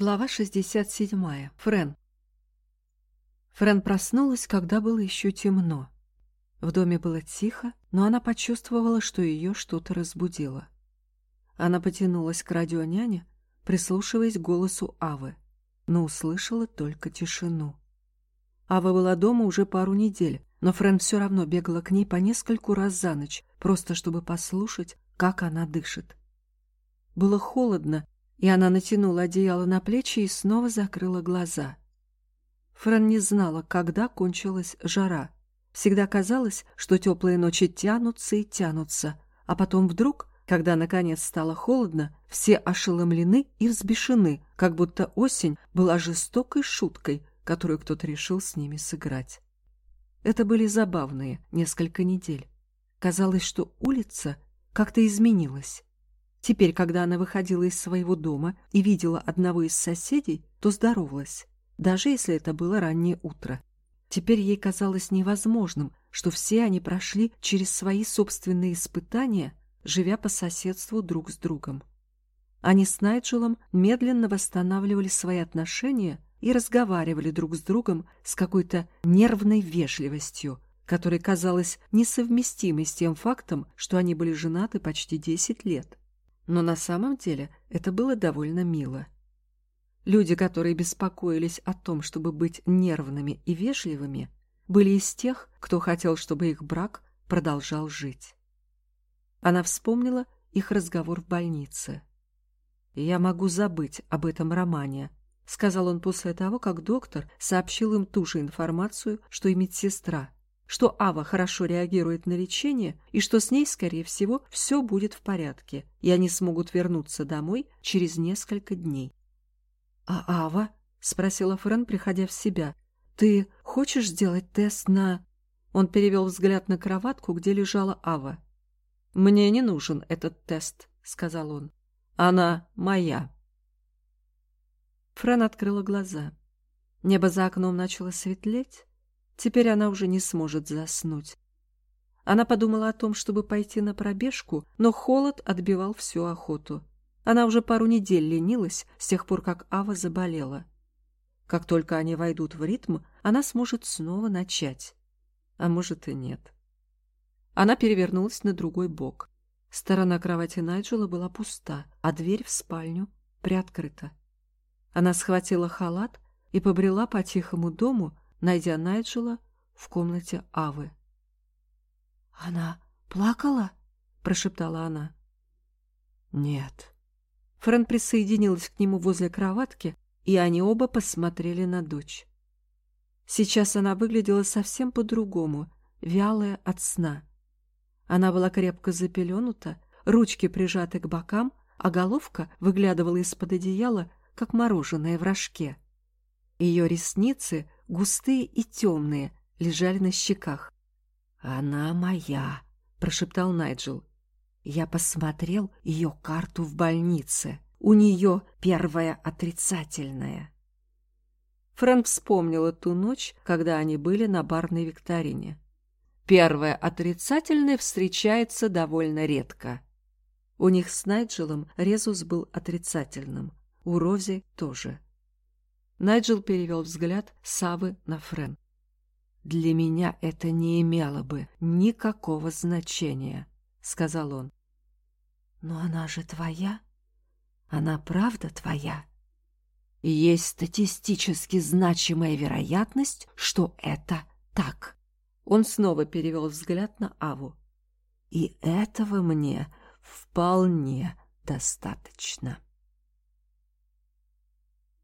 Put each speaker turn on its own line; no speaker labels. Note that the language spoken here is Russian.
Глава 67. Френ. Френ проснулась, когда было еще темно. В доме было тихо, но она почувствовала, что ее что-то разбудило. Она потянулась к радионяне, прислушиваясь к голосу Авы, но услышала только тишину. Ава была дома уже пару недель, но Френ все равно бегала к ней по нескольку раз за ночь, просто чтобы послушать, как она дышит. Было холодно, и она натянула одеяло на плечи и снова закрыла глаза. Фран не знала, когда кончилась жара. Всегда казалось, что теплые ночи тянутся и тянутся, а потом вдруг, когда наконец стало холодно, все ошеломлены и взбешены, как будто осень была жестокой шуткой, которую кто-то решил с ними сыграть. Это были забавные несколько недель. Казалось, что улица как-то изменилась. Теперь, когда она выходила из своего дома и видела одного из соседей, то здоровалась, даже если это было раннее утро. Теперь ей казалось невозможным, что все они прошли через свои собственные испытания, живя по соседству друг с другом. Они с Найджелом медленно восстанавливали свои отношения и разговаривали друг с другом с какой-то нервной вежливостью, которая казалась несовместимой с тем фактом, что они были женаты почти десять лет. Но на самом деле это было довольно мило. Люди, которые беспокоились о том, чтобы быть нервными и вежливыми, были из тех, кто хотел, чтобы их брак продолжал жить. Она вспомнила их разговор в больнице. «Я могу забыть об этом романе», — сказал он после того, как доктор сообщил им ту же информацию, что и медсестра, что Ава хорошо реагирует на лечение и что с ней, скорее всего, все будет в порядке, и они смогут вернуться домой через несколько дней. «А Ава?» — спросила Френ, приходя в себя. «Ты хочешь сделать тест на...» Он перевел взгляд на кроватку, где лежала Ава. «Мне не нужен этот тест», — сказал он. «Она моя». Френ открыла глаза. Небо за окном начало светлеть, Теперь она уже не сможет заснуть. Она подумала о том, чтобы пойти на пробежку, но холод отбивал всю охоту. Она уже пару недель ленилась с тех пор, как Ава заболела. Как только они войдут в ритм, она сможет снова начать. А может и нет. Она перевернулась на другой бок. Сторона кровати Найджела была пуста, а дверь в спальню приоткрыта. Она схватила халат и побрела по тихому дому, найдя Найджела в комнате Авы. «Она плакала?» — прошептала она. «Нет». Фрэн присоединилась к нему возле кроватки, и они оба посмотрели на дочь. Сейчас она выглядела совсем по-другому, вялая от сна. Она была крепко запеленута, ручки прижаты к бокам, а головка выглядывала из-под одеяла, как мороженое в рожке. Ее ресницы густые и темные, лежали на щеках. «Она моя», — прошептал Найджел. Я посмотрел ее карту в больнице. У нее первая отрицательная. Фрэнк вспомнила ту ночь, когда они были на барной викторине. Первая отрицательная встречается довольно редко. У них с Найджелом резус был отрицательным, у Рози тоже. Найджел перевел взгляд Савы на Френ. «Для меня это не имело бы никакого значения», — сказал он. «Но она же твоя. Она правда твоя. есть статистически значимая вероятность, что это так». Он снова перевел взгляд на Аву. «И этого мне вполне достаточно».